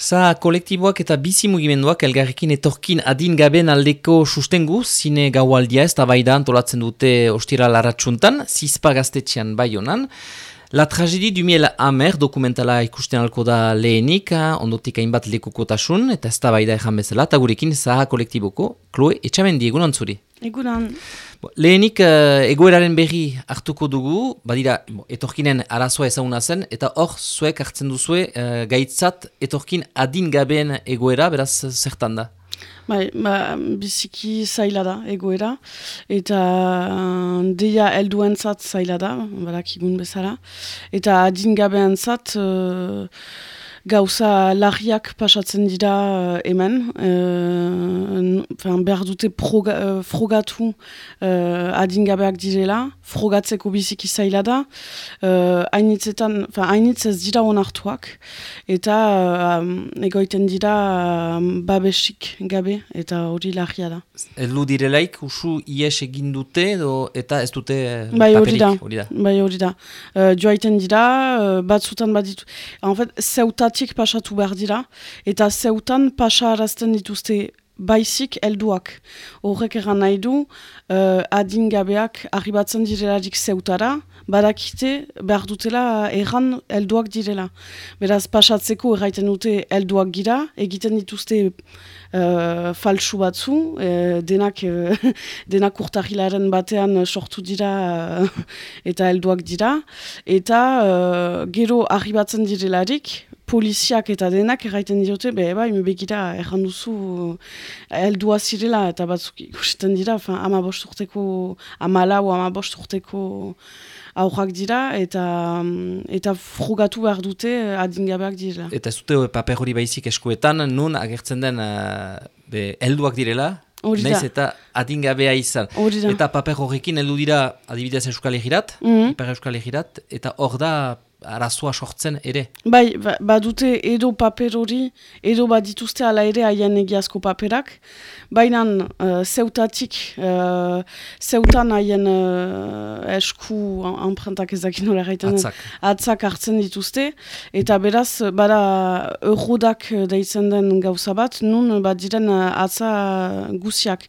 Za kolektiboak eta bizi mugimenduak elgarrekin etorkin adin gaben aldeko sustengu, zine gaualdia ez da bai da antolatzen dute ostira laratsuntan, zizpa gaztetxean bai honan. La tragedi du miel amer dokumentala ikusten alko da lehenik, ondotik hainbat lekukotasun, eta ez da bai da ezan bezala, eta gurekin zaha kolektiboko, Chloe, etxamendi egunon. Egunan. Lehenik uh, egoeraren berri hartuko dugu, badira etorkinen arazoa ezaguna zen, eta hor zuek hartzen duzue uh, gaitzat etorkin adin gabeen egoera, beraz zertan da? Bai, ba, biziki zaila da egoera, eta uh, deia elduen zat zaila da, barak bezala, eta adin gabeen zat... Uh, gauza larriak pasatzen dira uh, hemen, uh, behar dute proga, uh, frogatu uh, adingabeak direla, frogatzeko biziki zaila da, uh, hainitz ez dira onartuak, eta uh, egoiten dira uh, babesik gabe, eta hori larria da. Elu direlaik, usu ies egin dute, do, eta ez dute bai, paperik, hori da. Bai, hori da. Uh, joaiten dira, uh, batzutan baditu. En fait, zeutat zeuetatik pasatu behar dira, eta zeutan pasa arazten dituzte baizik helduak. Horrek eran nahi du, uh, adingabeak arribatzen direlarik zeutara, badakite behar dutela erran helduak direla. Beraz, pasatzeko erraiten dute helduak gira, egiten dituzte uh, falsu batzu, uh, denak, uh, denak urtahilaren batean sortu dira eta helduak dira, eta uh, gero arribatzen direlarik, poliziak eta denak erraiten diote, be, bai, begira, erran duzu, heldua zirela, eta batzuk ikusten dira, fin, ama bosturteko, ama lau, ama bosturteko aurrak dira, eta eta frugatu behar dute adingabeak direla. Eta ez dute paper hori baizik eskuetan, nun agertzen den, be, helduak direla, Naiz eta adingabea izan. Eta paper horrekin heldu dira adibidez Euskal Egirat, mm -hmm. Euskal Egirat, eta hor da arazoa sortzen ere. Bai, ba, badute edo paper hori, edo badituzte ala ere haien egiazko paperak, baina uh, zeutatik, uh, zeutan haien uh, esku anprentak ezakin nola gaiten, atzak. atzak hartzen dituzte, eta beraz, bada eurodak deitzen den gauza bat, nun badiren atza guziak.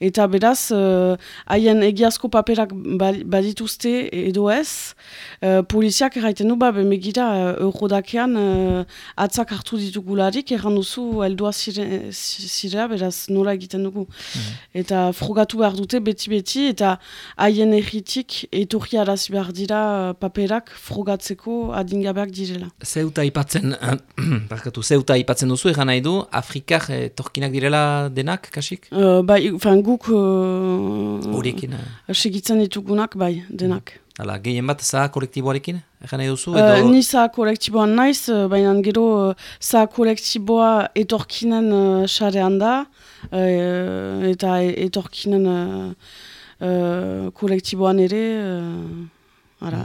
Eta beraz, haien uh, egiazko paperak ba, badituzte edo ez, uh, poliziak erraiten egiten du, ba, bemegira, eurodakean uh, atzak hartu ditugularik, erran duzu, eldua zirea, beraz, nola egiten dugu. Mhm. Eta frogatu behar dute, beti-beti, eta haien erritik, etorri arazi behar dira paperak frogatzeko adingabeak direla. Zeuta ipatzen, barkatu, zeuta ipatzen duzu, erran nahi du, Afrikar eh, direla denak, kasik? Uh, bai, fan guk... Horiekin? Uh, segitzen ditugunak, bai, denak. Hala, gehien bat zaha kolektiboarekin, egan nahi duzu? Edo... Uh, ni zaha kolektiboan naiz, uh, baina gero uh, zaha kolektiboa etorkinen uh, xarean da, uh, eta etorkinen uh, uh, kolektiboan ere, uh, ara,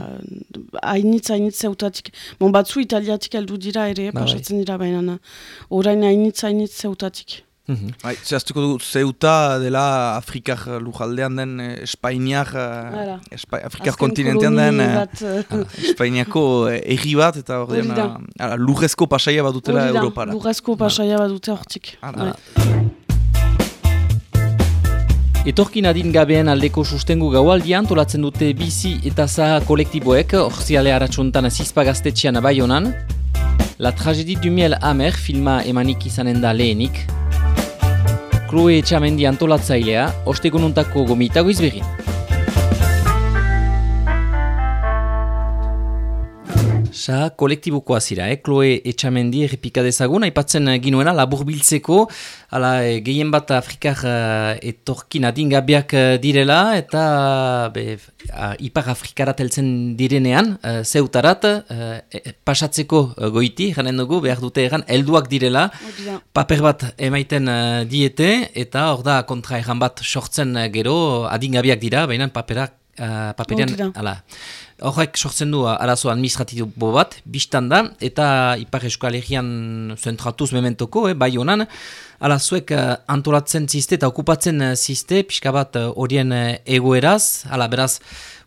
hainitz, hainitz zeutatik, bon batzu italiatik heldu dira ere, ba, pasatzen dira, baina orain hainitz, hainitz zeutatik. Mm -hmm. Zehaztuko du, zeuta dela Afrikar lujaldean den eh, Espainiak, eh, Espa, Afrikar kontinentean den eh, Espainiako erri bat, eta hori den lujezko pasaia bat dutela Europara. Lujezko pasaia bat dute hortik. Etorkin adin gabeen aldeko sustengu gaualdian tolatzen dute bizi eta zaha kolektiboek, orziale haratsuntan zizpa gaztetxean abai honan. La tragedi du miel amer filma emanik izanen da lehenik, Chloe Etxamendi antolatzailea, ostegununtako gomitago izbegin. Sa kolektibokoa zira, eh? Chloe Etxamendi errepikadezagun, aipatzen ginuena labur biltzeko, ala, e, gehien bat Afrikar uh, etorkin adingabeak uh, direla, eta be, uh, Ipar Afrikarat heltzen direnean, uh, zeutarat, uh, pasatzeko uh, goiti, janen dugu, behar dute egan, helduak direla, paper bat emaiten uh, diete, eta hor da kontra egan bat sortzen gero, adingabeak dira, baina paperak, uh, paperian, ala, Horrek sortzen du arazo administratibo bat, biztan da, eta Ipar Euskal Herrian zentratuz mementoko, eh, bai honan, ala zuek uh, antolatzen ziste eta okupatzen uh, ziste, pixka bat uh, horien egoeraz, ala beraz,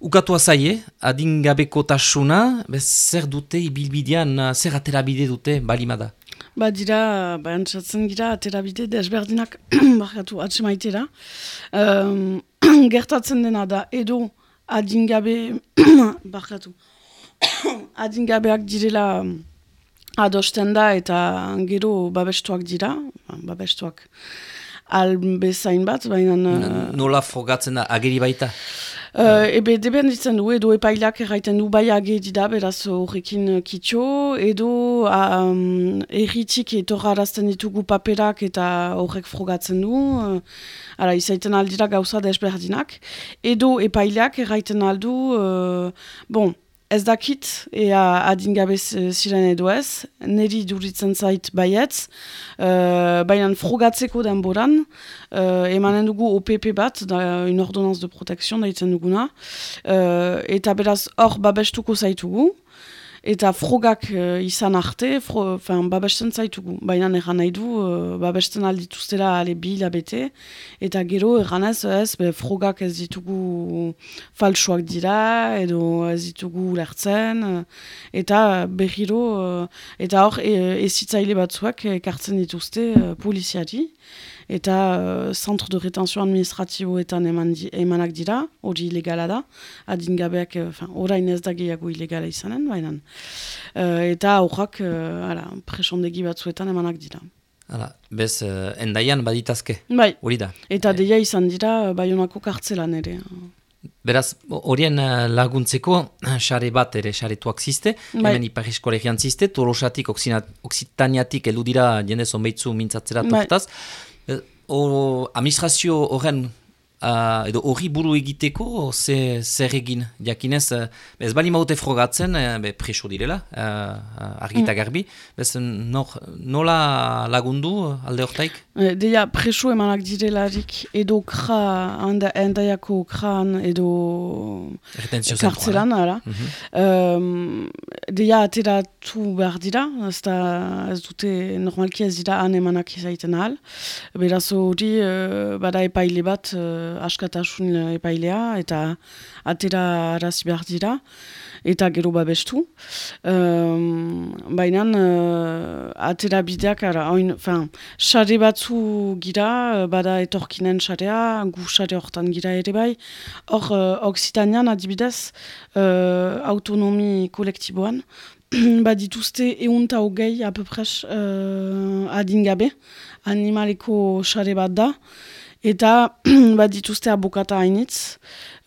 ukatu azaie, adingabeko tasuna, bez zer dute ibilbidean, uh, zer aterabide dute balimada? Ba dira, ba entzatzen gira, aterabide desberdinak bakatu atse maitera. Um, gertatzen dena da, edo adingabe, bakatu, adingabeak direla adosten da eta gero babestuak dira, babestuak albezain bat, baina... Nola frogatzen da, ageri baita? Uh, ebe deben ditzen du, edo epailak erraiten du bai agedi da, beraz horrekin kitxo, edo um, erritik etorrarazten ditugu paperak eta horrek frogatzen du, uh, ara izaiten aldira gauza desberdinak, edo epailak erraiten aldu, uh, bon, Ez dakit, ea adingabe ziren edo ez, niri duritzen zait baietz, uh, baina frogatzeko denboran, uh, emanen dugu OPP bat, da, un ordonanz de protekzion da itzen duguna, uh, eta beraz hor babestuko zaitugu, eta frogak uh, izan arte, fro, fin, babesten zaitugu. Baina eran nahi du, uh, babesten aldituztela ale bi labete, eta gero eranez ez, be, frogak ez ditugu falsuak dira, edo ez ditugu lertzen, eta berriro, uh, eta hor ezitzaile batzuak ekartzen dituzte uh, poliziari, eta uh, centre de rétention administratiboetan eman di, emanak dira, hori ilegala da, adingabeak, uh, orain ez da gehiago ilegala izanen, baina. Uh, eta aurrak, uh, presondegi batzuetan emanak dira. Hala, bez, uh, endaian baditazke, bai. hori da. Eta e... deia izan dira, baionako kartzelan ere. Beraz, horien laguntzeko, xare bat ere xaretuak ziste, bai. hemen ipar eskolegian ziste, tolosatik, oksitaniatik, eludira jende zonbeitzu mintzatzera bai o, administrazio horren uh, edo hori buru egiteko ze, zer egin jakinez uh, ez bali maute frogatzen uh, be, preso direla uh, argita mm. garbi bez nor, nola lagundu alde hortaik? Deia preso emanak direlarik edo kra endaiako kran edo kartzelan ara mm -hmm. um, deia ateratu behar dira ez, da, ez dute normalki ez dira han emanak izaiten ahal beraz hori uh, bada epaile bat askatasun epailea eta atera arazi behar dira eta gero babestu. Um, Baina uh, atera bideak, ara, oin, fin, xare batzu gira, bada etorkinen xarea, gu xare hortan gira ere bai. Hor, uh, Oksitanean adibidez, uh, autonomi kolektiboan, badituzte eunta hogei apopres uh, adingabe, animaliko xare bat da, eta bat dituzte abokata hainitz,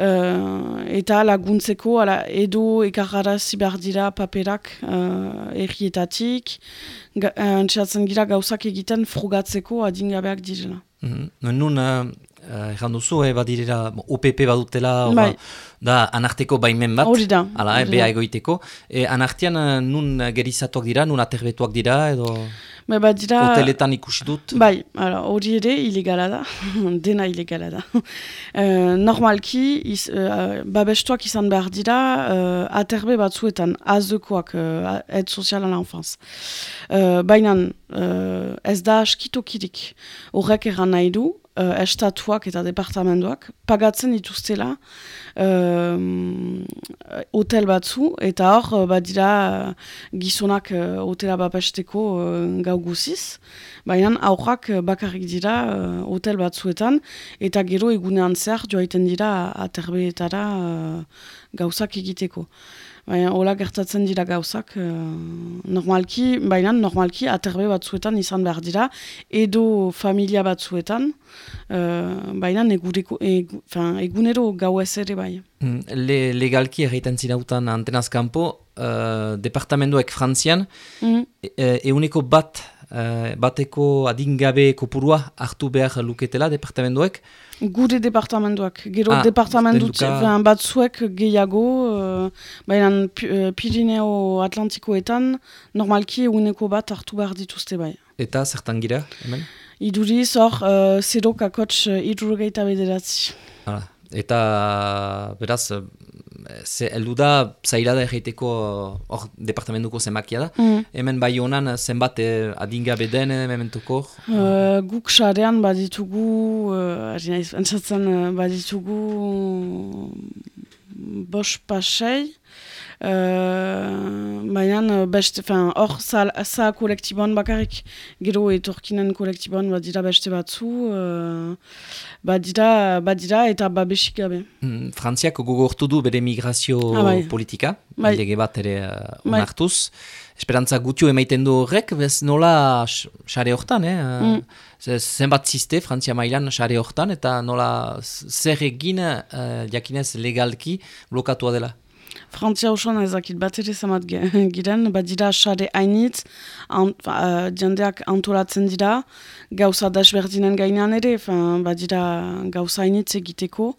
uh, eta laguntzeko ala, edo ekarrara zibar dira paperak uh, errietatik, antxatzen gira gauzak egiten frugatzeko adingabeak direla. Mm -hmm. Nun, uh, erran duzu, eh, badirera, OPP badutela, bai. da anarteko baimen bat, hori da, ala, eh, beha egoiteko. E, anartian nun gerizatuak dira, nun aterbetuak dira, edo... Ba, ba, dira... Hoteletan ikusi dut? Bai, hori ere ilegala da, dena ilegala da. Uh, normalki, iz, uh, babestuak izan behar dira, uh, aterbe batzuetan, azekoak, uh, ed sozialan l'enfance. Uh, Baina uh, ez da askitokirik horrek erran nahi du, uh, estatuak eta departamentoak pagatzen dituztela uh, hotel batzu eta hor uh, badira uh, gizonak uh, hotela bapesteko uh, gau guziz baina aurrak uh, bakarrik dira uh, hotel batzuetan eta gero egunean zer joaiten dira aterbeetara uh, gauzak egiteko. Baina, hola gertatzen dira gauzak, uh, normalki, baina normalki aterbe batzuetan izan behar dira, edo familia batzuetan, uh, baina eguriko, egu, egunero gau ez ere bai. Mm, le, legalki erraiten zinautan antenaz kanpo, uh, departamentoek frantzian, mm -hmm. e, euneko bat, uh, bateko adingabe kopurua hartu behar luketela departamentoek, Gure departamentoak, gero ah, departamentu batzuek gehiago, uh, baina uh, Pirineo Atlantikoetan normalki eguneko bat hartu behar dituzte bai. Eta zertan gira, hemen? Iduriz hor, uh, zero kakotx uh, idurgeita bederatzi. Eta beraz, ze heldu da, zaila da erreiteko hor departamentuko zemakia da. Mm. Hemen bai honan zenbat eh, adinga beden mementuko? Uh, guk xarean baditugu, uh, naiz, entzatzen baditugu bos pasei, baina beste, hor za kolektiboan bakarrik, gero etorkinen kolektiboan bat dira beste batzu, uh, bat dira eta babesik gabe. Mm, Frantziak gogortu du bere migrazio ah, bai. politika, bai. lege bat ere uh, unartuz. Bai. Esperantza gutio emaiten du horrek, bez nola xare hortan, eh? Mm. zenbat ziste Frantzia mailan xare hortan, eta nola zer egin uh, jakinez legalki blokatua dela. Frantzia osoan ezakit bat ere zamat giren, bat dira xare hainitz, ant, uh, jendeak antolatzen dira, gauza dasberdinen gainean ere, bat dira gauza hainitz egiteko,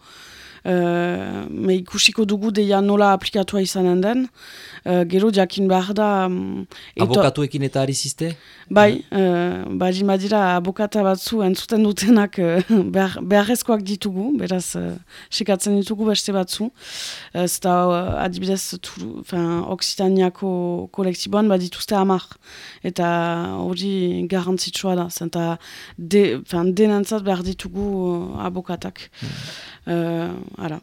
uh, me ikusiko dugu deia nola aplikatua izanen den, uh, gero jakin behar da... Um, Abokatuekin eta ari ziste? Bai, uh, bari madira abokata batzu entzuten dutenak uh, behar, beharrezkoak ditugu, beraz, uh, sekatzen ditugu beste batzu. Uh, zeta uh, adibidez, Oksitaniako kolektiboan badituzte amar. Eta hori garantzitsua da, zenta de, denantzat behar ditugu uh, abokatak. Mm. Ara.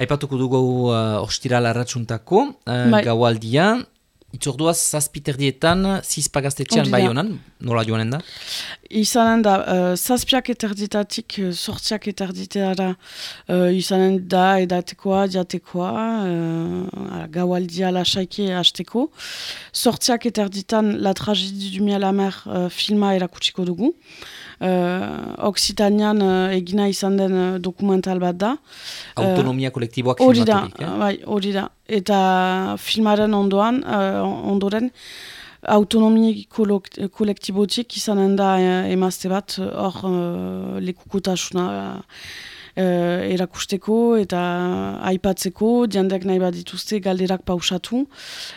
Aipatuko dugu uh, ostira larratxuntako, uh, bai. gaualdia, Itzorduaz, zazpiterdietan, zizpagaztetxean bai honan, nola joanen da? Izanen da, uh, zazpiak eterditatik, uh, sortziak eterditeara, uh, izanen da edatekoa, diatekoa, uh, gaualdia lasaike hasteko. Sortziak eterditan, la tragedi du mialamer uh, filma erakutsiko dugu uh, Oksitanian uh, egina izan den uh, dokumental bat da. Autonomia uh, kolektiboak filmaturik, eh? Bai, hori da. Eta filmaren ondoan, uh, ondoren, autonomi kolektibotik izanen da emazte bat, hor uh, lekukotasuna uh, erakusteko eta aipatzeko, diandek nahi bat dituzte galderak pausatu,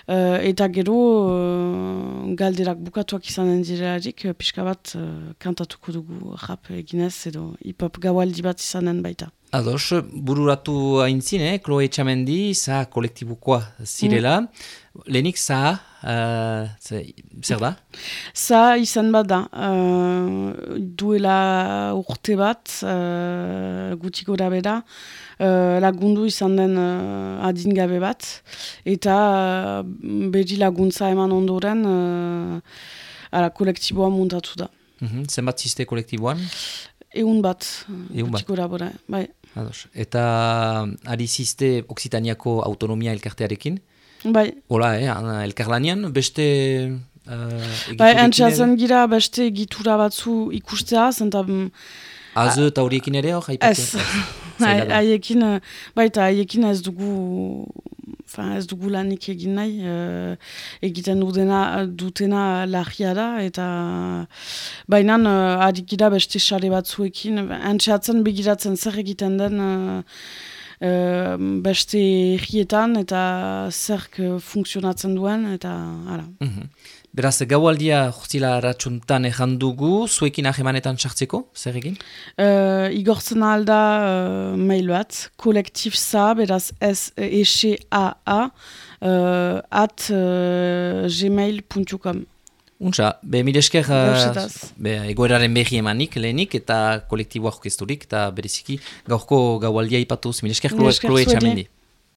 uh, eta gero uh, galderak bukatuak izanen direlarik, pixka bat kantatuko dugu rap eginez edo hip-hop gaualdi bat izanen baita. Ados, bururatu haintzin, eh? Chloe Txamendi, za kolektibukoa zirela. Mm. Lehenik za, uh, zer da? Za izan bat da. Uh, duela urte bat, uh, gutiko da bera, uh, lagundu izan den uh, adingabe bat. Eta uh, beri laguntza eman ondoren, uh, ara, kolektiboa muntatu da. Mm -hmm. Zenbat ziste kolektiboan? Egun bat. Egun bat. Bora, bai. Ados. Eta ari ziste Oksitaniako autonomia elkartearekin? Bai. Hola, eh, elkarlanian, beste... Uh, bai, entzatzen gira beste egitura batzu ikustea, zenta... Azu eta horiekin ere hor, Ez, haiekin, bai, eta haiekin ez dugu Enfin, ez dugu lanik egin nahi, uh, egiten dutena, dutena lahia da, eta baina uh, adikida beste sare batzuekin, entxeatzen begiratzen zer egiten den uh, uh, beste errietan, eta zer funtzionatzen duen, eta ara. Mm Beraz, gaualdia jozila ratxuntan ezan dugu, zuekin ahemanetan sartzeko, zer egin? Uh, igortzen alda uh, mail bat, kolektif za, beraz S-E-A-A, uh, at uh, gmail.com. Untsa, be milesker be, egoeraren behi emanik, lehenik, eta kolektiboa jokesturik, eta beriziki gaurko gaualdia ipatuz, milesker kloe txamendi.